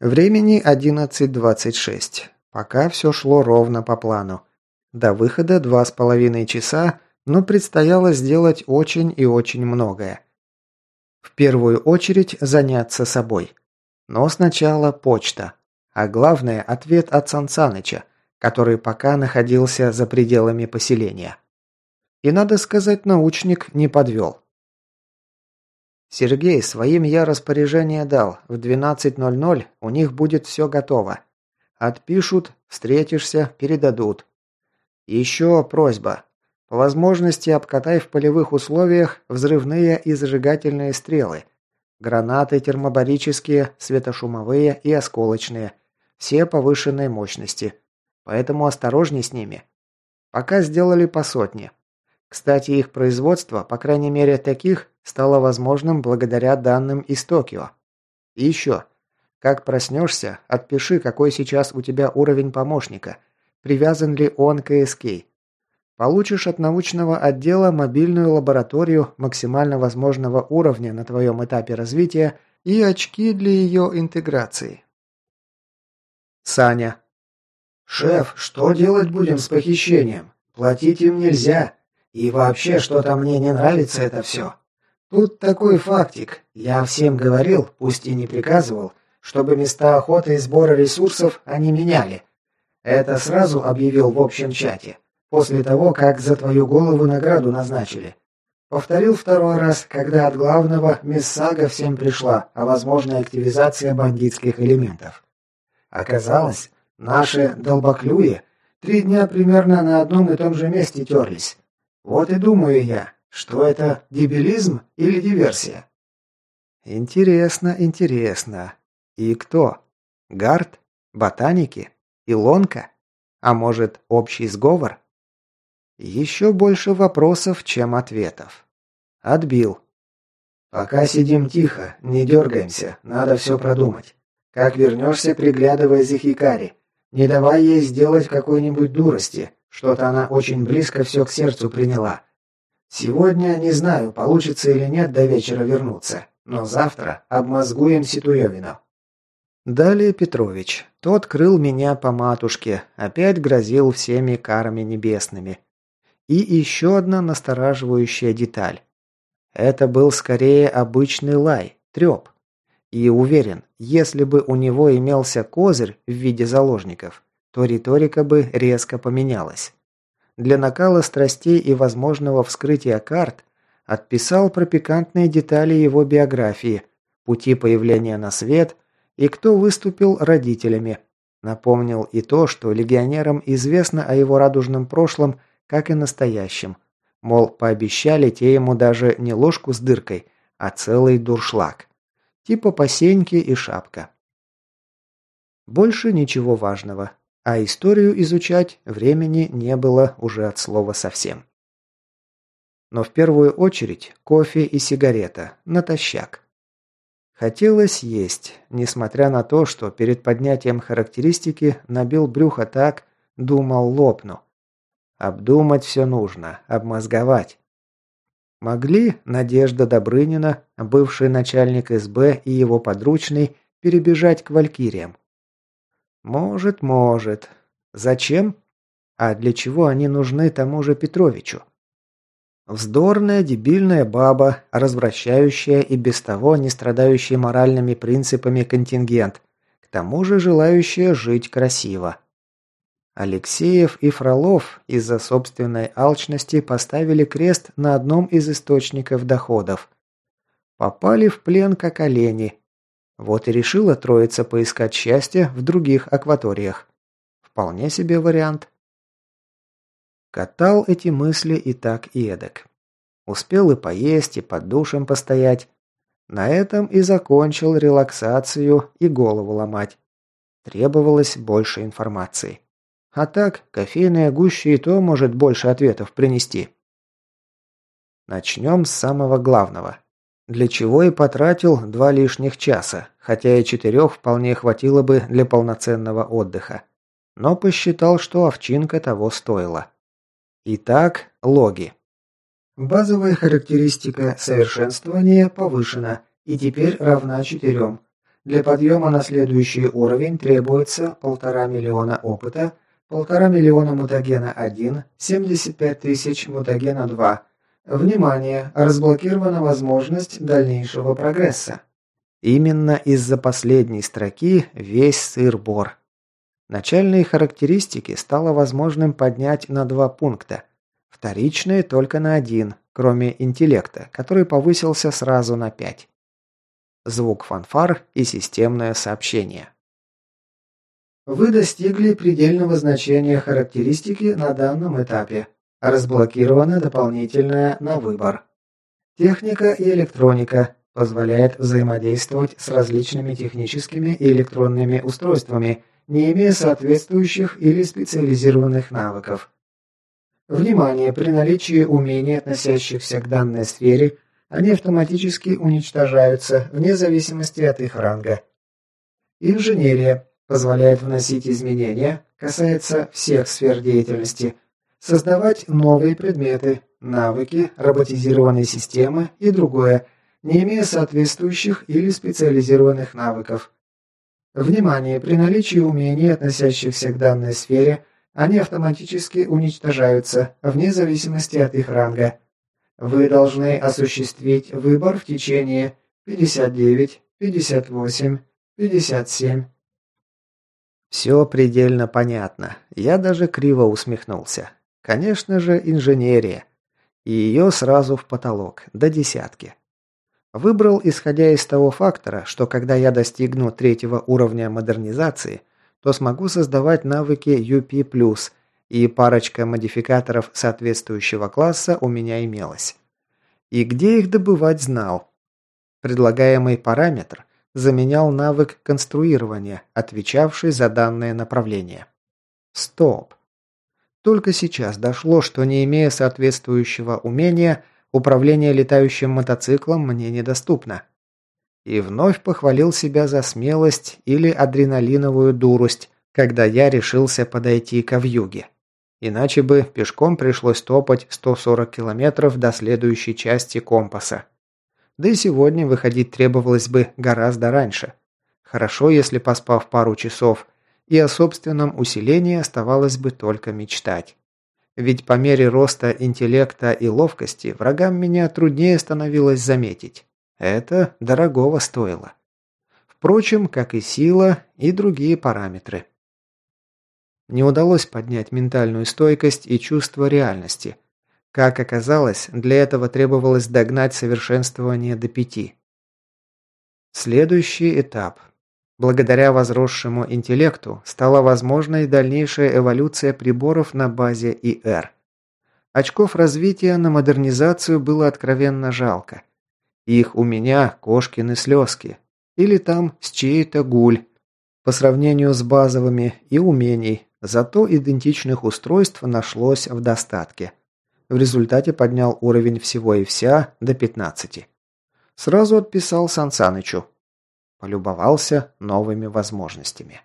Времени 11.26. Пока все шло ровно по плану. До выхода два с половиной часа, но предстояло сделать очень и очень многое. В первую очередь заняться собой. Но сначала почта. А главное – ответ от Сансаныча, который пока находился за пределами поселения. И, надо сказать, научник не подвел. Сергей, своим я распоряжение дал. В 12.00 у них будет все готово. Отпишут, встретишься, передадут. Еще просьба. По возможности обкатай в полевых условиях взрывные и зажигательные стрелы. Гранаты термобарические, светошумовые и осколочные. Все повышенной мощности. Поэтому осторожней с ними. Пока сделали по сотне. Кстати, их производство, по крайней мере таких, стало возможным благодаря данным из Токио. И еще. Как проснешься, отпиши, какой сейчас у тебя уровень помощника. Привязан ли он к СК. Получишь от научного отдела мобильную лабораторию максимально возможного уровня на твоем этапе развития и очки для ее интеграции. Саня. «Шеф, что делать будем с похищением? Платить им нельзя. И вообще, что-то мне не нравится это все. Тут такой фактик. Я всем говорил, пусть и не приказывал, чтобы места охоты и сбора ресурсов они меняли. Это сразу объявил в общем чате, после того, как за твою голову награду назначили. Повторил второй раз, когда от главного мессага всем пришла о возможной активизации бандитских элементов. Оказалось, наши долбоклюи три дня примерно на одном и том же месте терлись. Вот и думаю я, что это дебилизм или диверсия. Интересно, интересно. И кто? Гард? Ботаники? Илонка? А может, общий сговор? Еще больше вопросов, чем ответов. Отбил. Пока сидим тихо, не дергаемся, надо все продумать. Как вернешься, приглядывай за Хикари. Не давай ей сделать какой-нибудь дурости, что-то она очень близко все к сердцу приняла. Сегодня не знаю, получится или нет до вечера вернуться, но завтра обмозгуем Ситуевину. Далее Петрович. Тот крыл меня по матушке, опять грозил всеми карами небесными. И еще одна настораживающая деталь. Это был скорее обычный лай, треп. И уверен, если бы у него имелся козырь в виде заложников, то риторика бы резко поменялась. Для накала страстей и возможного вскрытия карт отписал про пикантные детали его биографии, пути появления на свет и кто выступил родителями. Напомнил и то, что легионерам известно о его радужном прошлом, как и настоящем. Мол, пообещали те ему даже не ложку с дыркой, а целый дуршлаг. Типа посеньки и шапка. Больше ничего важного. А историю изучать времени не было уже от слова совсем. Но в первую очередь кофе и сигарета, натощак. Хотелось есть, несмотря на то, что перед поднятием характеристики набил брюхо так, думал лопну. Обдумать все нужно, обмозговать. Могли Надежда Добрынина, бывший начальник СБ и его подручный, перебежать к валькириям? Может, может. Зачем? А для чего они нужны тому же Петровичу? Вздорная, дебильная баба, развращающая и без того не страдающий моральными принципами контингент, к тому же желающая жить красиво. Алексеев и Фролов из-за собственной алчности поставили крест на одном из источников доходов. Попали в плен как олени, вот и решила троица поискать счастье в других акваториях. Вполне себе вариант. Катал эти мысли и так и эдак. Успел и поесть, и под душем постоять. На этом и закончил релаксацию и голову ломать. Требовалось больше информации. А так, кофейная гуща и то может больше ответов принести. Начнем с самого главного. Для чего и потратил два лишних часа, хотя и четырех вполне хватило бы для полноценного отдыха. Но посчитал, что овчинка того стоила. Итак, логи. Базовая характеристика совершенствования повышена и теперь равна 4. Для подъема на следующий уровень требуется полтора миллиона опыта, полтора миллиона мутагена 1, 75 тысяч мутагена 2. Внимание! Разблокирована возможность дальнейшего прогресса. Именно из-за последней строки весь сыр-бор. Начальные характеристики стало возможным поднять на два пункта. Вторичные только на один, кроме интеллекта, который повысился сразу на пять. Звук фанфар и системное сообщение. Вы достигли предельного значения характеристики на данном этапе. Разблокировано дополнительное на выбор. Техника и электроника позволяет взаимодействовать с различными техническими и электронными устройствами, не имея соответствующих или специализированных навыков. Внимание! При наличии умений, относящихся к данной сфере, они автоматически уничтожаются, вне зависимости от их ранга. Инженерия позволяет вносить изменения, касается всех сфер деятельности, создавать новые предметы, навыки, роботизированные системы и другое, не имея соответствующих или специализированных навыков. Внимание! При наличии умений, относящихся к данной сфере, они автоматически уничтожаются, вне зависимости от их ранга. Вы должны осуществить выбор в течение 59, 58, 57. Все предельно понятно. Я даже криво усмехнулся. Конечно же, инженерия. И ее сразу в потолок, до десятки. Выбрал, исходя из того фактора, что когда я достигну третьего уровня модернизации, то смогу создавать навыки UP+, и парочка модификаторов соответствующего класса у меня имелась. И где их добывать знал. Предлагаемый параметр заменял навык конструирования, отвечавший за данное направление. Стоп. Только сейчас дошло, что не имея соответствующего умения, управление летающим мотоциклом мне недоступно. И вновь похвалил себя за смелость или адреналиновую дурость, когда я решился подойти к вьюге. Иначе бы пешком пришлось топать 140 километров до следующей части компаса. Да и сегодня выходить требовалось бы гораздо раньше. Хорошо, если поспав пару часов, и о собственном усилении оставалось бы только мечтать. Ведь по мере роста интеллекта и ловкости врагам меня труднее становилось заметить. Это дорогого стоило. Впрочем, как и сила и другие параметры. Не удалось поднять ментальную стойкость и чувство реальности. Как оказалось, для этого требовалось догнать совершенствование до пяти. Следующий этап. Благодаря возросшему интеллекту стала возможной дальнейшая эволюция приборов на базе ИР. Очков развития на модернизацию было откровенно жалко. Их у меня кошкины слезки. Или там с чьей-то гуль. По сравнению с базовыми и умений, Зато идентичных устройств нашлось в достатке. В результате поднял уровень всего и вся до 15. Сразу отписал Сансанычу. Полюбовался новыми возможностями.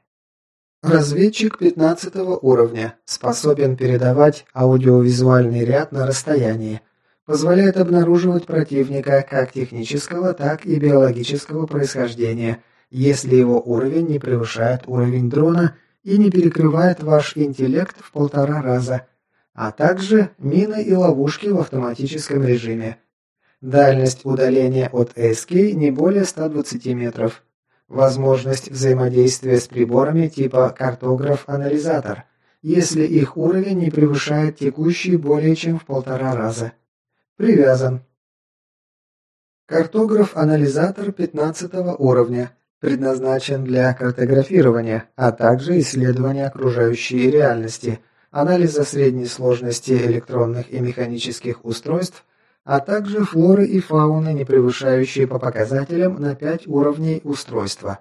Разведчик 15 уровня. Способен передавать аудиовизуальный ряд на расстоянии. Позволяет обнаруживать противника как технического, так и биологического происхождения, если его уровень не превышает уровень дрона и не перекрывает ваш интеллект в полтора раза, а также мины и ловушки в автоматическом режиме. Дальность удаления от SK не более 120 метров. Возможность взаимодействия с приборами типа картограф-анализатор, если их уровень не превышает текущий более чем в полтора раза. Привязан. Картограф-анализатор 15 уровня предназначен для картографирования, а также исследования окружающей реальности, анализа средней сложности электронных и механических устройств, а также флоры и фауны, не превышающие по показателям на 5 уровней устройства.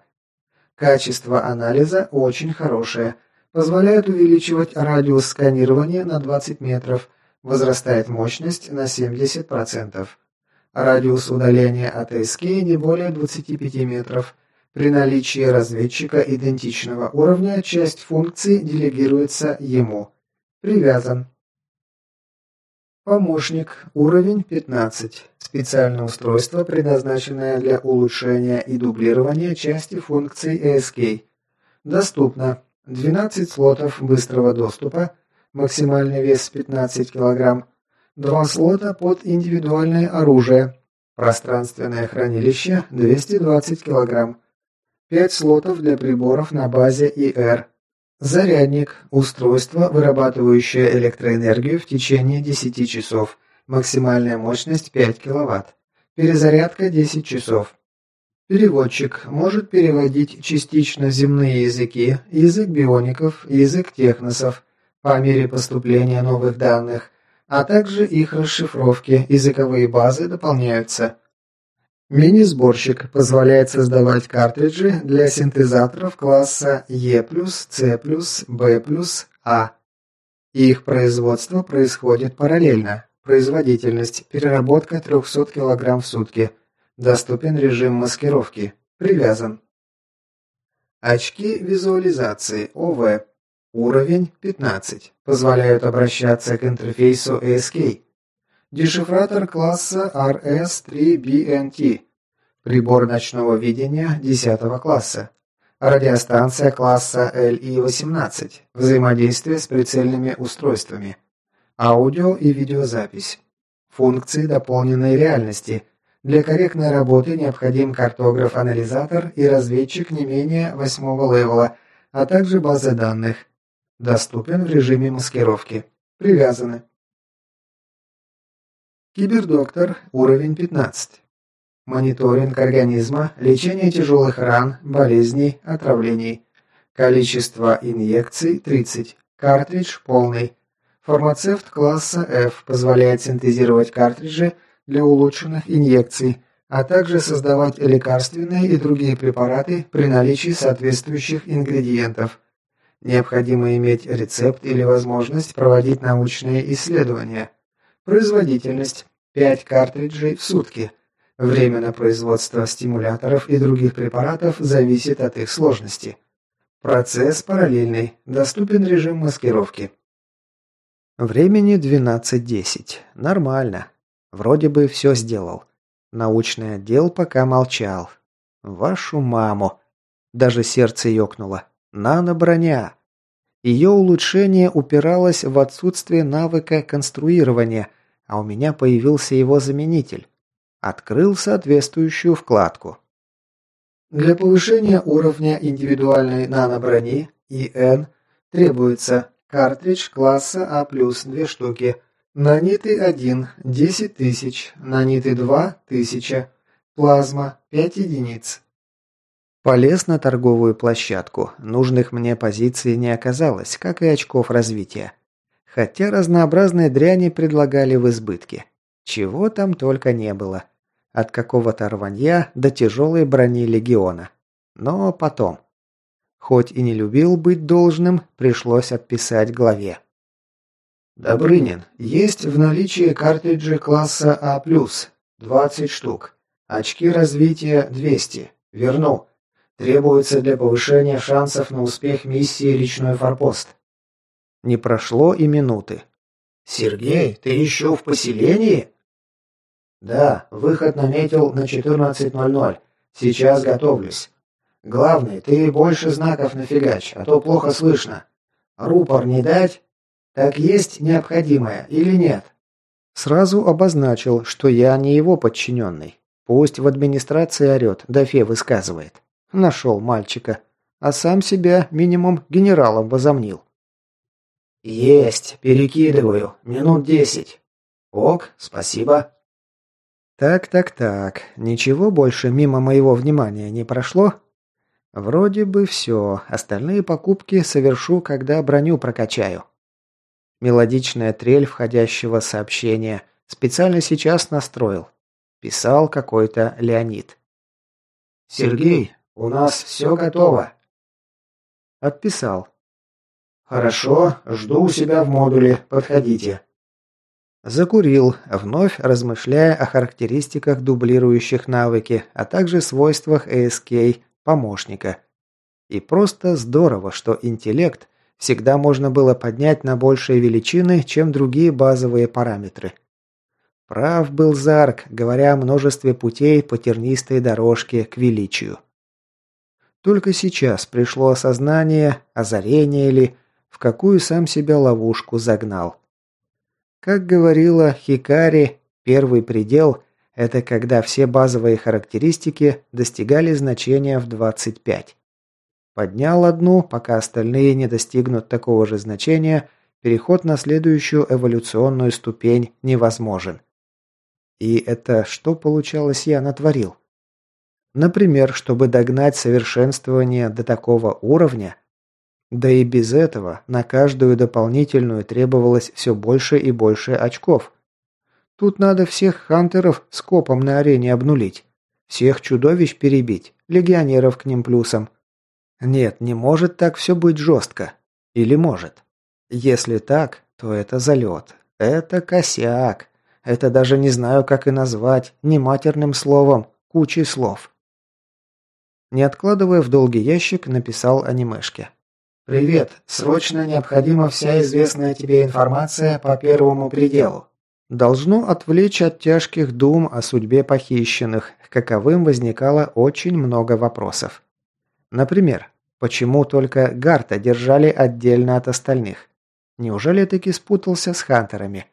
Качество анализа очень хорошее, позволяет увеличивать радиус сканирования на 20 метров, возрастает мощность на 70%. Радиус удаления от СК не более 25 метров, при наличии разведчика идентичного уровня часть функций делегируется ему. Привязан. Помощник. Уровень 15. Специальное устройство, предназначенное для улучшения и дублирования части функций ASK. Доступно. 12 слотов быстрого доступа. Максимальный вес 15 кг. Два слота под индивидуальное оружие. Пространственное хранилище 220 кг. 5 слотов для приборов на базе ИР. Зарядник – устройство, вырабатывающее электроэнергию в течение 10 часов. Максимальная мощность 5 кВт. Перезарядка 10 часов. Переводчик может переводить частично земные языки, язык биоников, язык техносов по мере поступления новых данных, а также их расшифровки, языковые базы дополняются. Мини-сборщик позволяет создавать картриджи для синтезаторов класса E+, C+, B+, A. Их производство происходит параллельно. Производительность – переработка 300 кг в сутки. Доступен режим маскировки. Привязан. Очки визуализации ОВ. Уровень 15. Позволяют обращаться к интерфейсу ASK. Дешифратор класса RS-3BNT. Прибор ночного видения 10 класса. Радиостанция класса LI-18. Взаимодействие с прицельными устройствами. Аудио и видеозапись. Функции дополненной реальности. Для корректной работы необходим картограф-анализатор и разведчик не менее 8 левела, а также базы данных. Доступен в режиме маскировки. Привязаны. Кибердоктор, уровень 15. Мониторинг организма, лечение тяжелых ран, болезней, отравлений. Количество инъекций 30. Картридж полный. Фармацевт класса F позволяет синтезировать картриджи для улучшенных инъекций, а также создавать лекарственные и другие препараты при наличии соответствующих ингредиентов. Необходимо иметь рецепт или возможность проводить научные исследования. Производительность 5 картриджей в сутки. Время на производство стимуляторов и других препаратов зависит от их сложности. Процесс параллельный. Доступен режим маскировки. Времени 12.10. Нормально. Вроде бы все сделал. Научный отдел пока молчал. Вашу маму. Даже сердце ёкнуло. Нано-броня. Ее улучшение упиралось в отсутствие навыка конструирования, а у меня появился его заменитель. Открыл соответствующую вкладку. Для повышения уровня индивидуальной нано-брони ИН требуется картридж класса А+, 2 штуки, наниты 1 – 10 тысяч, наниты 2 – 1000, плазма 5 единиц, Полез на торговую площадку. Нужных мне позиций не оказалось, как и очков развития. Хотя разнообразные дряни предлагали в избытке. Чего там только не было. От какого-то рванья до тяжелой брони легиона. Но потом. Хоть и не любил быть должным, пришлось отписать главе. Добрынин, есть в наличии картриджи класса А+, 20 штук. Очки развития 200. Верну. Требуется для повышения шансов на успех миссии «Речной форпост». Не прошло и минуты. «Сергей, ты еще в поселении?» «Да, выход наметил на 14.00. Сейчас готовлюсь. Главное, ты больше знаков нафигач, а то плохо слышно. Рупор не дать? Так есть необходимое или нет?» Сразу обозначил, что я не его подчиненный. Пусть в администрации орет, да фе высказывает. Нашел мальчика. А сам себя минимум генералом возомнил. «Есть, перекидываю. Минут десять». «Ок, спасибо». Так-так-так, ничего больше мимо моего внимания не прошло? Вроде бы все, остальные покупки совершу, когда броню прокачаю. Мелодичная трель входящего сообщения. Специально сейчас настроил. Писал какой-то Леонид. «Сергей, у нас все готово. Отписал. Хорошо, жду у себя в модуле. Подходите. Закурил, вновь размышляя о характеристиках дублирующих навыки, а также свойствах ASK помощника. И просто здорово, что интеллект Всегда можно было поднять на большие величины, чем другие базовые параметры. Прав был Зарк, говоря о множестве путей по тернистой дорожке к величию. Только сейчас пришло осознание, озарение ли, в какую сам себя ловушку загнал. Как говорила Хикари, первый предел – это когда все базовые характеристики достигали значения в 25. Поднял одну, пока остальные не достигнут такого же значения, переход на следующую эволюционную ступень невозможен. И это что, получалось, я натворил? Например, чтобы догнать совершенствование до такого уровня, да и без этого на каждую дополнительную требовалось все больше и больше очков. Тут надо всех хантеров скопом на арене обнулить, всех чудовищ перебить, легионеров к ним плюсом. Нет, не может так все быть жестко. Или может? Если так, то это залет. Это косяк. Это даже не знаю, как и назвать, не матерным словом, кучей слов. Не откладывая в долгий ящик, написал анимешке. «Привет. Срочно необходима вся известная тебе информация по первому пределу». Должно отвлечь от тяжких дум о судьбе похищенных, каковым возникало очень много вопросов. Например, почему только Гарта держали отдельно от остальных? Неужели таки спутался с хантерами?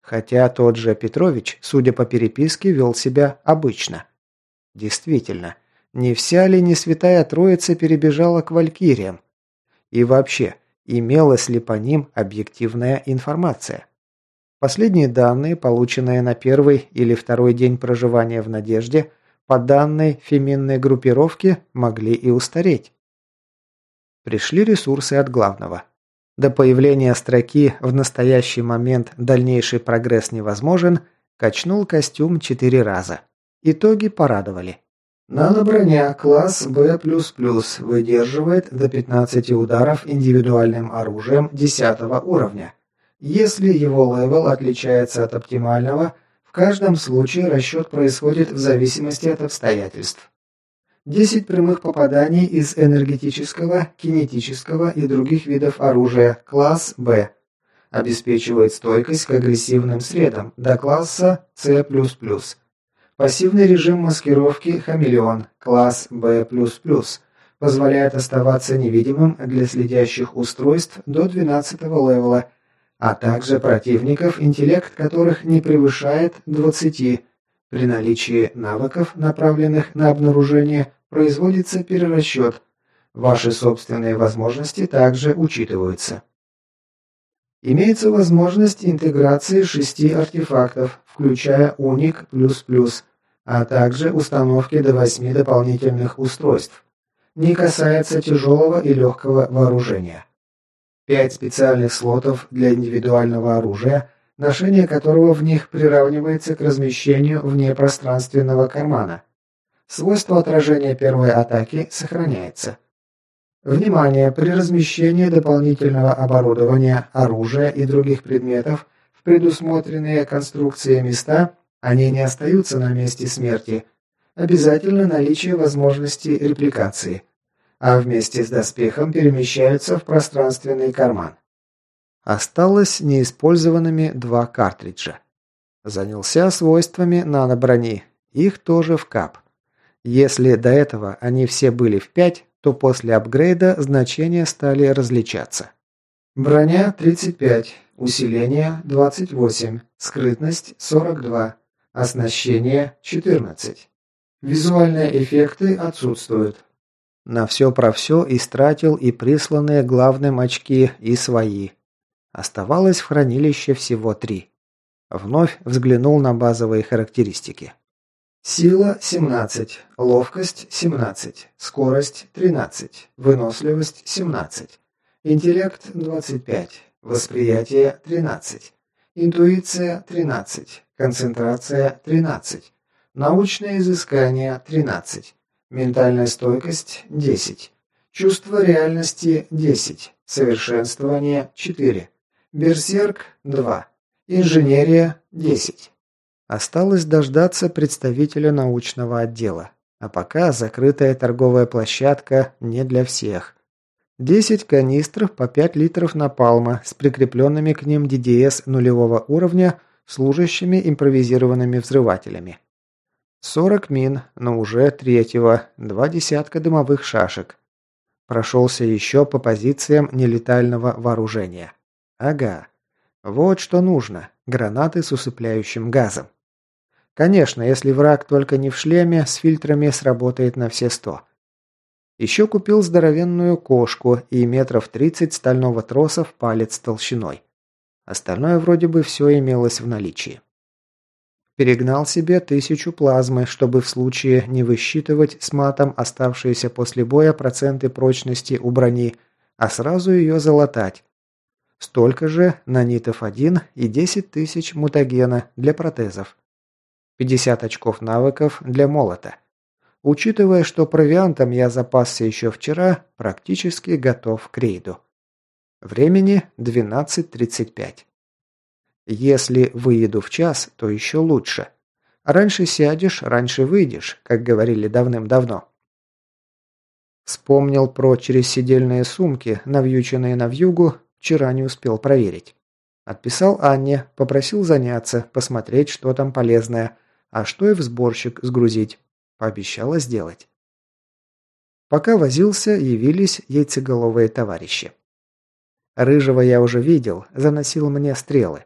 Хотя тот же Петрович, судя по переписке, вел себя обычно. Действительно, не вся ли не святая троица перебежала к валькириям? И вообще, имелась ли по ним объективная информация? Последние данные, полученные на первый или второй день проживания в Надежде, по данной феминной группировке, могли и устареть. Пришли ресурсы от главного. До появления строки «В настоящий момент дальнейший прогресс невозможен» качнул костюм четыре раза. Итоги порадовали. Нано-броня класс B++ выдерживает до 15 ударов индивидуальным оружием 10 уровня. Если его level отличается от оптимального, в каждом случае расчет происходит в зависимости от обстоятельств. 10 прямых попаданий из энергетического, кинетического и других видов оружия класс B. Обеспечивает стойкость к агрессивным средам до класса C++. Пассивный режим маскировки «Хамелеон», класс B++, позволяет оставаться невидимым для следящих устройств до 12 левела, а также противников, интеллект которых не превышает 20. При наличии навыков, направленных на обнаружение, производится перерасчет. Ваши собственные возможности также учитываются. Имеется возможность интеграции шести артефактов, включая Уник++, а также установки до восьми дополнительных устройств. Не касается тяжелого и легкого вооружения. Пять специальных слотов для индивидуального оружия, ношение которого в них приравнивается к размещению вне пространственного кармана. Свойство отражения первой атаки сохраняется. Внимание! При размещении дополнительного оборудования, оружия и других предметов в предусмотренные конструкции места они не остаются на месте смерти. Обязательно наличие возможности репликации. А вместе с доспехом перемещаются в пространственный карман. Осталось неиспользованными два картриджа. Занялся свойствами наноброни. Их тоже в кап. Если до этого они все были в 5, то после апгрейда значения стали различаться. Броня 35, усиление 28, скрытность 42, оснащение 14. Визуальные эффекты отсутствуют. На все про все истратил и присланные главным очки, и свои. Оставалось в хранилище всего три. Вновь взглянул на базовые характеристики. Сила 17, ловкость 17, скорость 13, выносливость 17, интеллект 25, восприятие 13, интуиция 13, концентрация 13, научное изыскание 13, ментальная стойкость 10, чувство реальности 10, совершенствование 4, берсерк 2, инженерия 10. Осталось дождаться представителя научного отдела. А пока закрытая торговая площадка не для всех. 10 канистр по 5 литров напалма с прикрепленными к ним ДДС нулевого уровня, служащими импровизированными взрывателями. 40 мин, но уже третьего, два десятка дымовых шашек. Прошелся еще по позициям нелетального вооружения. Ага. Вот что нужно. Гранаты с усыпляющим газом. Конечно, если враг только не в шлеме, с фильтрами сработает на все сто. Еще купил здоровенную кошку и метров 30 стального троса в палец толщиной. Остальное вроде бы все имелось в наличии. Перегнал себе тысячу плазмы, чтобы в случае не высчитывать с матом оставшиеся после боя проценты прочности у брони, а сразу ее залатать. Столько же нанитов 1 и 10 тысяч мутагена для протезов. 50 очков навыков для молота. Учитывая, что провиантом я запасся еще вчера, практически готов к рейду. Времени 12.35. Если выеду в час, то еще лучше. Раньше сядешь, раньше выйдешь, как говорили давным-давно. Вспомнил про чересидельные сумки, навьюченные на вьюгу, вчера не успел проверить. Отписал Анне, попросил заняться, посмотреть, что там полезное, а что и в сборщик сгрузить. Пообещала сделать. Пока возился, явились яйцеголовые товарищи. Рыжего я уже видел, заносил мне стрелы.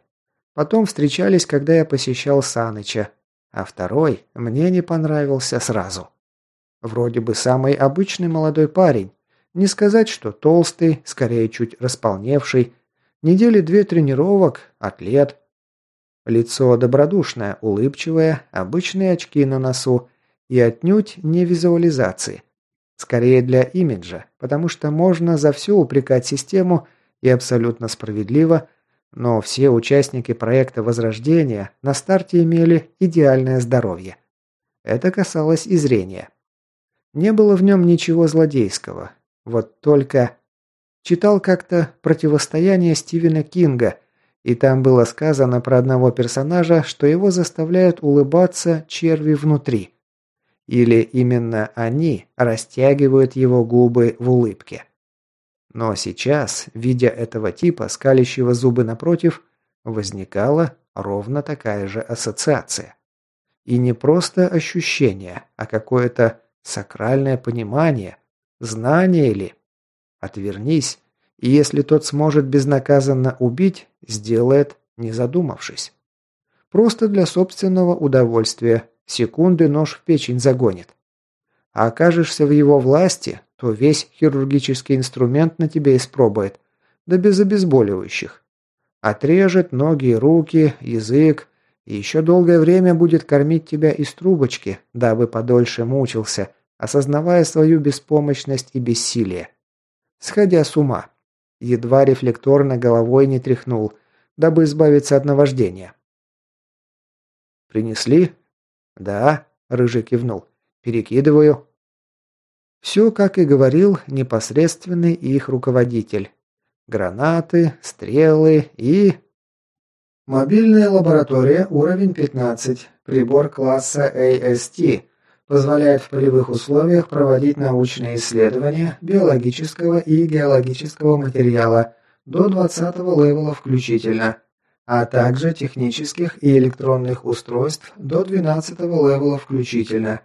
Потом встречались, когда я посещал Саныча, а второй мне не понравился сразу. Вроде бы самый обычный молодой парень. Не сказать, что толстый, скорее чуть располневший. Недели две тренировок, атлет. Лицо добродушное, улыбчивое, обычные очки на носу и отнюдь не визуализации. Скорее для имиджа, потому что можно за все упрекать систему и абсолютно справедливо, но все участники проекта Возрождения на старте имели идеальное здоровье. Это касалось и зрения. Не было в нем ничего злодейского. Вот только... Читал как-то «Противостояние Стивена Кинга», и там было сказано про одного персонажа, что его заставляют улыбаться черви внутри. Или именно они растягивают его губы в улыбке. Но сейчас, видя этого типа, скалящего зубы напротив, возникала ровно такая же ассоциация. И не просто ощущение, а какое-то сакральное понимание, знание ли. Отвернись, и если тот сможет безнаказанно убить, сделает, не задумавшись. Просто для собственного удовольствия, Секунды нож в печень загонит. А окажешься в его власти, то весь хирургический инструмент на тебе испробует, да без обезболивающих. Отрежет ноги руки, язык, и еще долгое время будет кормить тебя из трубочки, дабы подольше мучился, осознавая свою беспомощность и бессилие. Сходя с ума. Едва рефлекторно головой не тряхнул, дабы избавиться от наваждения. «Принесли?» «Да», – Рыжий кивнул. «Перекидываю». Все, как и говорил непосредственный их руководитель. Гранаты, стрелы и... Мобильная лаборатория, уровень 15. Прибор класса AST. Позволяет в полевых условиях проводить научные исследования биологического и геологического материала до 20 level а включительно а также технических и электронных устройств до 12 level а включительно.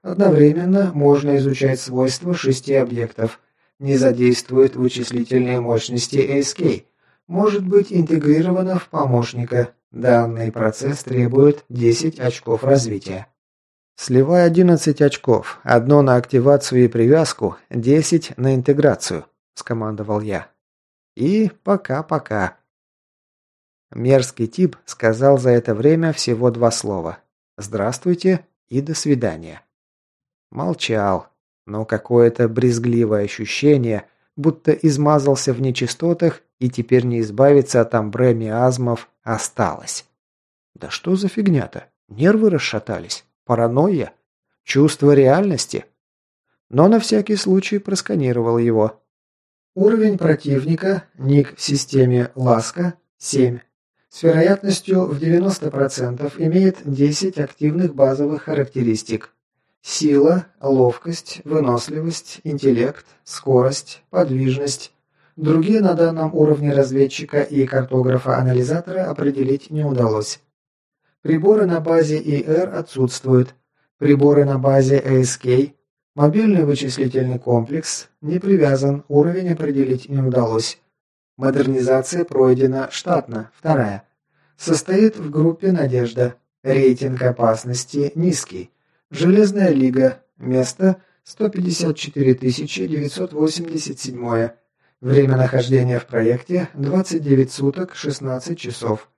Одновременно можно изучать свойства шести объектов. Не задействует вычислительные мощности ASK. Может быть интегрировано в помощника. Данный процесс требует 10 очков развития. Сливай 11 очков. Одно на активацию и привязку, 10 на интеграцию, скомандовал я. И пока-пока. Мерзкий тип сказал за это время всего два слова. «Здравствуйте» и «до свидания». Молчал, но какое-то брезгливое ощущение, будто измазался в нечистотах и теперь не избавиться от амбре миазмов, осталось. Да что за фигня-то? Нервы расшатались? Паранойя? Чувство реальности? Но на всякий случай просканировал его. Уровень противника, ник в системе «Ласка» 7 с вероятностью в 90% имеет 10 активных базовых характеристик. Сила, ловкость, выносливость, интеллект, скорость, подвижность. Другие на данном уровне разведчика и картографа-анализатора определить не удалось. Приборы на базе ИР отсутствуют. Приборы на базе ASK. Мобильный вычислительный комплекс не привязан, уровень определить не удалось. Модернизация пройдена штатно, вторая. Состоит в группе «Надежда». Рейтинг опасности низкий. Железная лига. Место 154 987. Время нахождения в проекте 29 суток 16 часов.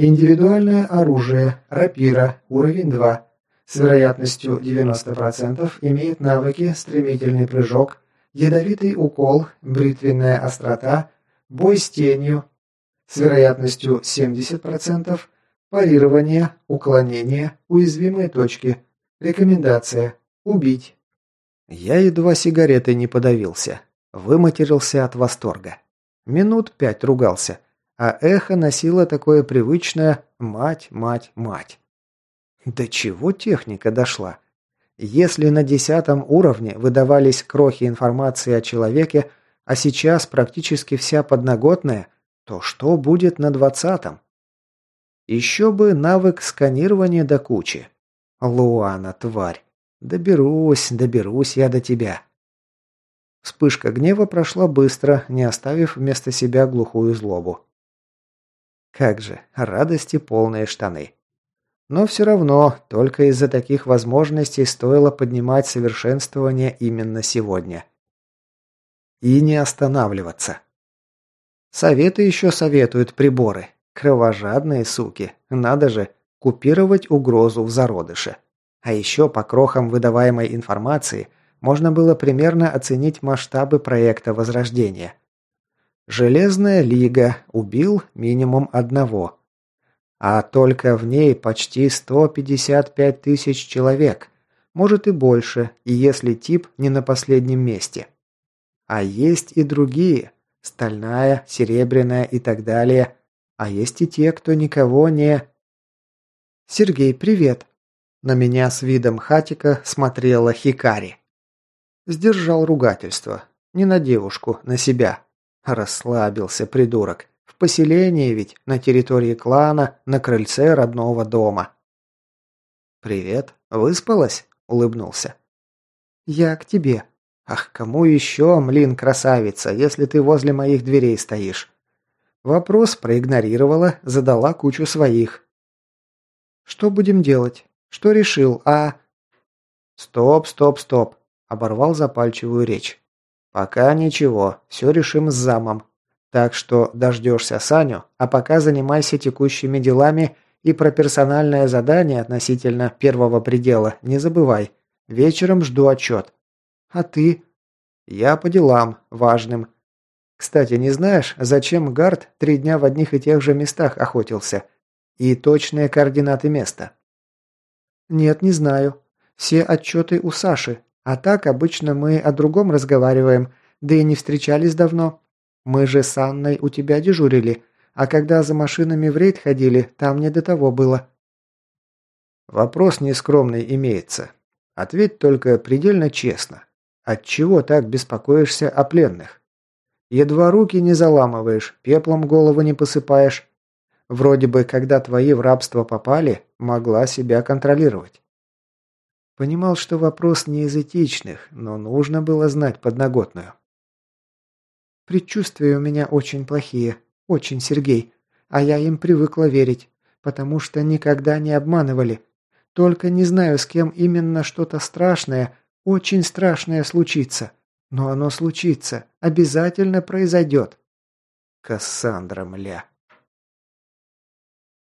Индивидуальное оружие. Рапира. Уровень 2. С вероятностью 90% имеет навыки стремительный прыжок, ядовитый укол, бритвенная острота, бой с тенью. С вероятностью 70% парирование, уклонение, уязвимые точки. Рекомендация. Убить. Я едва сигаретой не подавился. Выматерился от восторга. Минут пять ругался а эхо носило такое привычное «мать, мать, мать». До чего техника дошла? Если на десятом уровне выдавались крохи информации о человеке, а сейчас практически вся подноготная, то что будет на двадцатом? Еще бы навык сканирования до кучи. Луана, тварь. Доберусь, доберусь я до тебя. Вспышка гнева прошла быстро, не оставив вместо себя глухую злобу. Как же, радости полные штаны. Но все равно, только из-за таких возможностей стоило поднимать совершенствование именно сегодня. И не останавливаться. Советы еще советуют приборы. Кровожадные суки. Надо же, купировать угрозу в зародыше. А еще по крохам выдаваемой информации можно было примерно оценить масштабы проекта Возрождения – Железная лига убил минимум одного. А только в ней почти 155 тысяч человек. Может и больше, и если тип не на последнем месте. А есть и другие. Стальная, серебряная и так далее. А есть и те, кто никого не... «Сергей, привет!» На меня с видом хатика смотрела Хикари. Сдержал ругательство. Не на девушку, на себя. Расслабился придурок. В поселении ведь, на территории клана, на крыльце родного дома. «Привет. Выспалась?» – улыбнулся. «Я к тебе. Ах, кому еще, млин, красавица, если ты возле моих дверей стоишь?» Вопрос проигнорировала, задала кучу своих. «Что будем делать? Что решил, а...» «Стоп, стоп, стоп!» – оборвал запальчивую речь. «Пока ничего, все решим с замом. Так что дождешься Саню, а пока занимайся текущими делами и про персональное задание относительно первого предела не забывай. Вечером жду отчет. А ты? Я по делам, важным. Кстати, не знаешь, зачем Гард три дня в одних и тех же местах охотился? И точные координаты места? Нет, не знаю. Все отчеты у Саши, а так обычно мы о другом разговариваем, да и не встречались давно. Мы же с Анной у тебя дежурили, а когда за машинами в рейд ходили, там не до того было». «Вопрос нескромный имеется. Ответь только предельно честно. Отчего так беспокоишься о пленных? Едва руки не заламываешь, пеплом голову не посыпаешь. Вроде бы, когда твои в рабство попали, могла себя контролировать. Понимал, что вопрос не из этичных, но нужно было знать подноготную. «Предчувствия у меня очень плохие. Очень, Сергей. А я им привыкла верить, потому что никогда не обманывали. Только не знаю, с кем именно что-то страшное, очень страшное случится. Но оно случится. Обязательно произойдет». «Кассандра, мля.